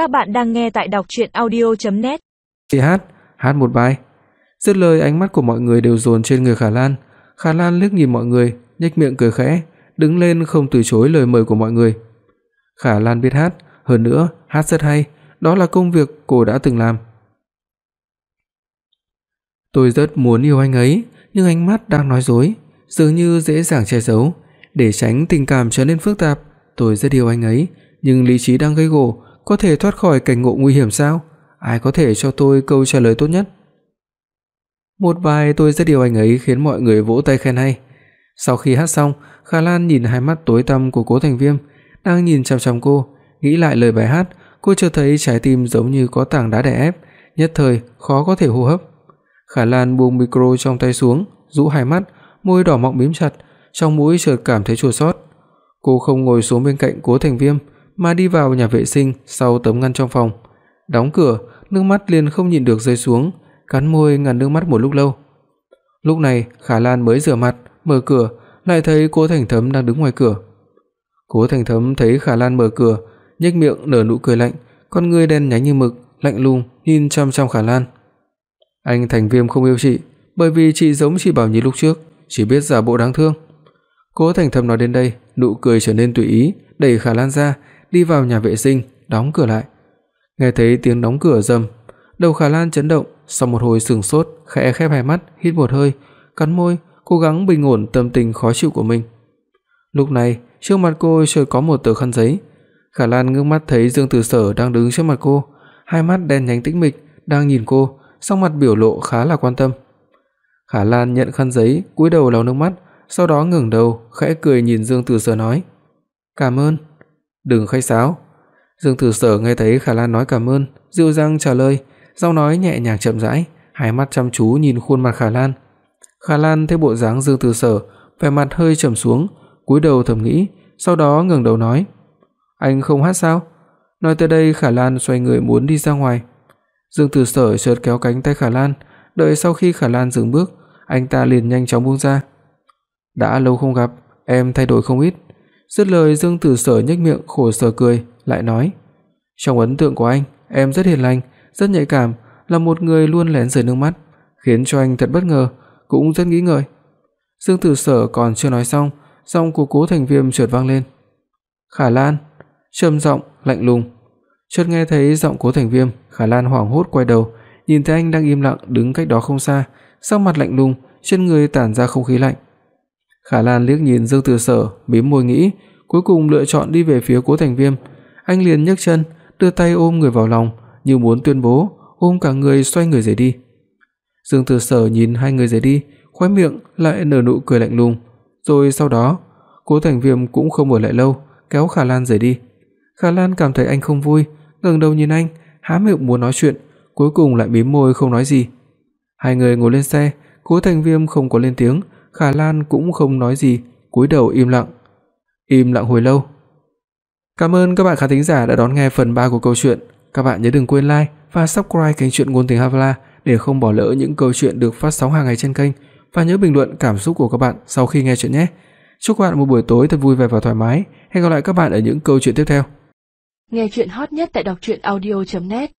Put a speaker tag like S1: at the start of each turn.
S1: Các bạn đang nghe tại đọc audio net
S2: Chị hát, hát một bài. Dứt lời ánh mắt của mọi người đều dồn trên người Khả Lan. Khả Lan liếc nhìn mọi người, nhếch miệng cười khẽ, đứng lên không từ chối lời mời của mọi người. Khả Lan biết hát, hơn nữa hát rất hay, đó là công việc cô đã từng làm. Tôi rất muốn yêu anh ấy, nhưng ánh mắt đang nói dối, dường như dễ dàng che giấu, để tránh tình cảm trở nên phức tạp. Tôi rất yêu anh ấy, nhưng lý trí đang gây gổ, có thể thoát khỏi cảnh ngộ nguy hiểm sao? Ai có thể cho tôi câu trả lời tốt nhất? Một bài tôi rất yêu anh ấy khiến mọi người vỗ tay khen hay. Sau khi hát xong, Khả Lan nhìn hai mắt tối tăm của Cố Thành Viêm, đang nhìn chằm chằm cô, nghĩ lại lời bài hát, cô chợt thấy trái tim giống như có tảng đá đè ép, nhất thời khó có thể hô hấp. Khả Lan buông micro trong tay xuống, rũ hai mắt, môi đỏ mọng mím chặt, trong mũi chợt cảm thấy chua xót. Cô không ngồi xuống bên cạnh Cố Thành Viêm mà đi vào nhà vệ sinh sau tấm ngăn trong phòng. Đóng cửa, nước mắt liền không nhịn được rơi xuống, cắn môi ngăn nước mắt một lúc lâu. Lúc này, Khả Lan mới rửa mặt, mở cửa, lại thấy Cố Thành Thấm đang đứng ngoài cửa. Cố Thành Thấm thấy Khả Lan mở cửa, nhếch miệng nở nụ cười lạnh, con ngươi đen nhánh như mực, lạnh lùng nhìn chăm chăm Khả Lan. Anh Thành Viêm không yêu chị, bởi vì chị giống chị Bảo Nhi lúc trước, chỉ biết giả bộ đáng thương. Cố Thành Thâm nói đến đây, nụ cười trở nên tùy ý, đẩy Khả Lan ra, đi vào nhà vệ sinh, đóng cửa lại. Nghe thấy tiếng đóng cửa rầm, đầu Khả Lan chấn động, sau một hồi sững sốt, khẽ khép hai mắt, hít một hơi, cắn môi, cố gắng bình ổn tâm tình khó chịu của mình. Lúc này, trước mặt cô chợt có một tờ khăn giấy. Khả Lan ngước mắt thấy Dương Tử Sở đang đứng trước mặt cô, hai mắt đen nhánh tĩnh mịch đang nhìn cô, sắc mặt biểu lộ khá là quan tâm. Khả Lan nhận khăn giấy, cúi đầu lau nước mắt, sau đó ngẩng đầu, khẽ cười nhìn Dương Tử Sở nói: "Cảm ơn." "Đừng khách sáo." Dương Tử Sở nghe thấy Khả Lan nói cảm ơn, dịu dàng trả lời, giọng nói nhẹ nhàng chậm rãi, hai mắt chăm chú nhìn khuôn mặt Khả Lan. Khả Lan thấy bộ dáng Dương Tử Sở, vẻ mặt hơi trầm xuống, cúi đầu thầm nghĩ, sau đó ngẩng đầu nói: "Anh không hát sao?" Nói tới đây Khả Lan xoay người muốn đi ra ngoài. Dương Tử Sở chợt kéo cánh tay Khả Lan, đợi sau khi Khả Lan dừng bước, anh ta liền nhanh chóng buông ra. "Đã lâu không gặp, em thay đổi không ít." Dứt lời Dương Tử Sở nhếch miệng khổ sở cười, lại nói: "Trong ấn tượng của anh, em rất hiền lành, rất nhạy cảm, là một người luôn lén rơi nước mắt, khiến cho anh thật bất ngờ, cũng rất nghĩ ngợi." Dương Tử Sở còn chưa nói xong, giọng của Cố Thành Viêm chợt vang lên. "Khả Lan." Trầm giọng lạnh lùng. Chợt nghe thấy giọng Cố Thành Viêm, Khả Lan hoảng hốt quay đầu, nhìn thấy anh đang im lặng đứng cách đó không xa, sắc mặt lạnh lùng, trên người tản ra không khí lạnh. Khả Lan liếc nhìn Dương Tử Sở, mím môi nghĩ, cuối cùng lựa chọn đi về phía Cố Thành Viêm. Anh liền nhấc chân, đưa tay ôm người vào lòng, như muốn tuyên bố, ôm cả người xoay người rời đi. Dương Tử Sở nhìn hai người rời đi, khóe miệng lại nở nụ cười lạnh lùng, rồi sau đó, Cố Thành Viêm cũng không ở lại lâu, kéo Khả Lan rời đi. Khả Lan cảm thấy anh không vui, ngẩng đầu nhìn anh, há miệng muốn nói chuyện, cuối cùng lại mím môi không nói gì. Hai người ngồi lên xe, Cố Thành Viêm không có lên tiếng, Khả Lan cũng không nói gì, cúi đầu im lặng. Im lặng hồi lâu. Cảm ơn các bạn khán thính giả đã đón nghe phần 3 của câu chuyện. Các bạn nhớ đừng quên like và subscribe kênh truyện ngôn tình Havala để không bỏ lỡ những câu chuyện được phát sóng hàng ngày trên kênh và nhớ bình luận cảm xúc của các bạn sau khi nghe chuyện nhé. Chúc các bạn một buổi tối thật vui vẻ và thoải mái. Hẹn gặp lại các bạn ở những câu chuyện tiếp theo.
S1: Nghe truyện hot nhất tại đọc audio net